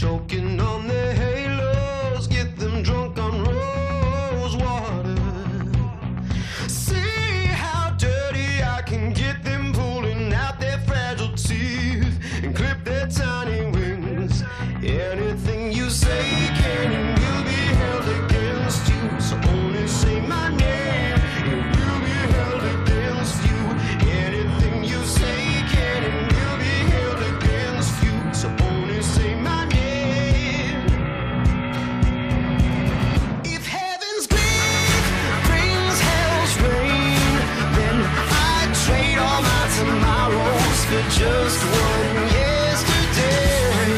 choking for just one yesterday.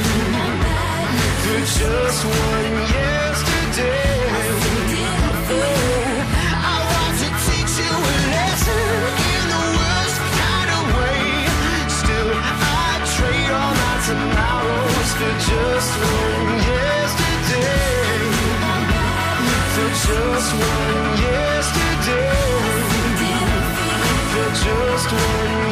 For just one yesterday. I want to teach you a lesson in the worst kind of way. Still, I trade all my tomorrows for just one yesterday. For just one yesterday. For just one.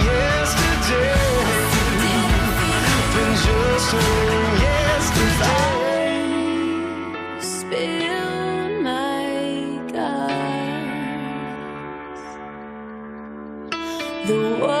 the world